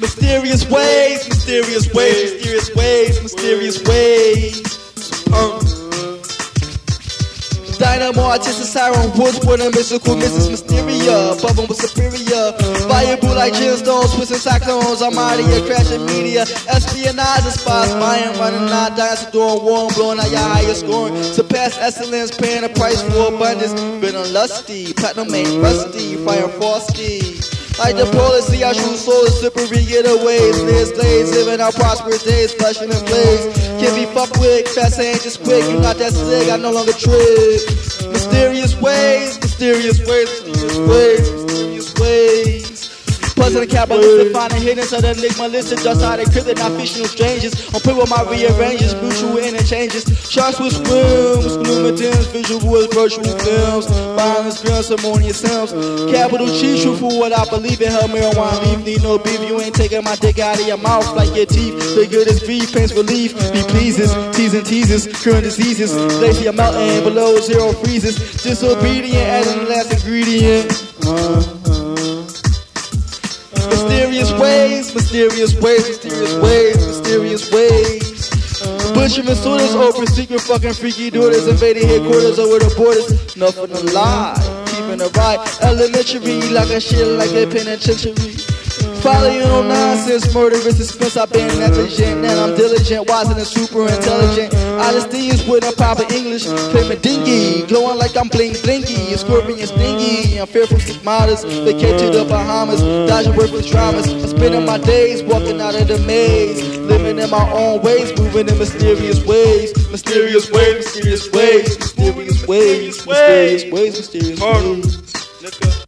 Mysterious ways, mysterious ways, mysterious ways, mysterious ways. Uh. Dynamo, artistic siren, woods with a mystical Mrs. Mysteria. Above them was superior. Viable like gemstones, twisting cyclones. Here, crashing media. Espionage spots, buying, running out, dancing, doing war, blowing out your highest scoring. Surpass excellence, paying a price for abundance. Been on lusty, platinum ain't rusty, fire frosty. Like the policy, I shoot souls, slippery getaways. Liz glaze, living our prosperous days, flashing in blaze. Can't be fucked with, fast ain't just quick. You not that slick, I no longer trick. Mysterious ways, mysterious ways, mysterious ways. Puzzling capitalistic, finding hidden so the enigma listed just how they cryptic, not fictional strangers. On play with my rearranges, mutual interchanges. Sharks with swims, lumitins, visuals, virtual films. Violence, film, harmonious hymns. Capital G, truthful what I believe in. Her marijuana leaf, need no beef. You ain't taking my dick out of your mouth like your teeth. The good is V, pains relief. Be pleases, teasing teases, curing diseases. I'm melting below zero freezes. Disobedient as the last ingredient. Uh-huh. Mysterious ways, mysterious ways, mysterious ways, mysterious ways. Butchering sorters, open secret, fucking freaky daughters, invading headquarters over the borders. Nothing to lie, keeping it right. Elementary, like a shit, like a penitentiary. Following no nonsense, murderous suspense. I've been negligent and I'm diligent, wise and super intelligent. Honesty is with a proper English. Claiming dingy, glowing like I'm bling blingy. Scorpion stingy. I'm fearful stigmatas. Vacate to the Bahamas, dodging worthless dramas. I'm spending my days walking out of the maze. Living in my own ways, moving in mysterious ways. Mysterious ways, mysterious ways, mysterious ways, mysterious ways, mysterious ways. Nigga.